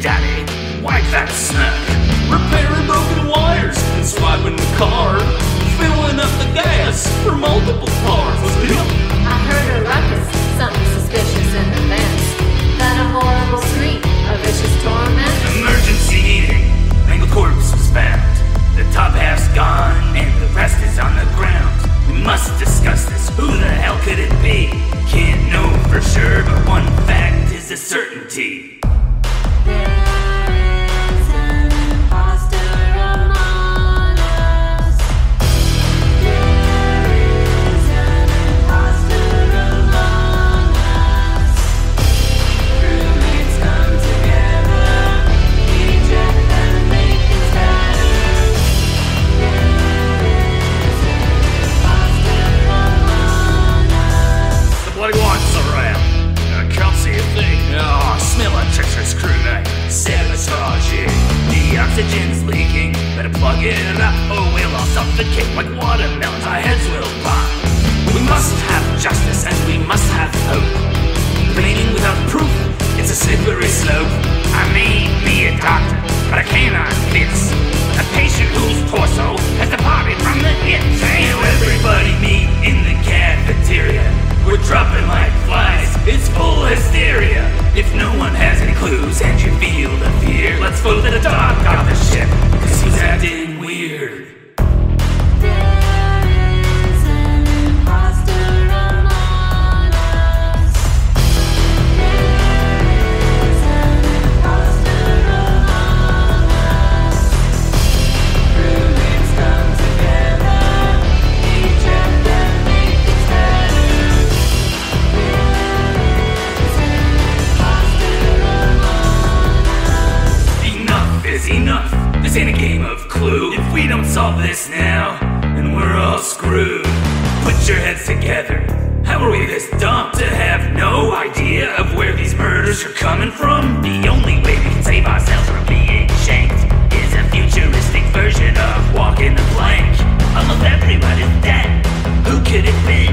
daddy, wipe that smirk. Repairing broken wires and swiping the car. Filling up the gas for multiple cars. I heard a ruckus, something suspicious in the vents. Then a horrible scream, a vicious torment. Emergency heating, mangled corpse was found. The top half's gone and the rest is on the ground. We must discuss this. Who the hell could it be? Can't know for sure, but one fact is a certainty. Crewmate. The oxygen's leaking. Better plug it up or we'll all suffocate like watermelons. Our heads will pop. We must have justice and we must have hope. Blaming without proof, it's a slippery slope. I may be a doctor, but I cannot fix a patient whose torso has departed from the hips. Now everybody meet in the cafeteria. We're dropping like If no one has any clues and you feel this now, then we're all screwed. Put your heads together. How are we this dumb to have no idea of where these murders are coming from? The only way we can save ourselves from being shanked is a futuristic version of walking the plank. Almost everyone is dead. Who could it be?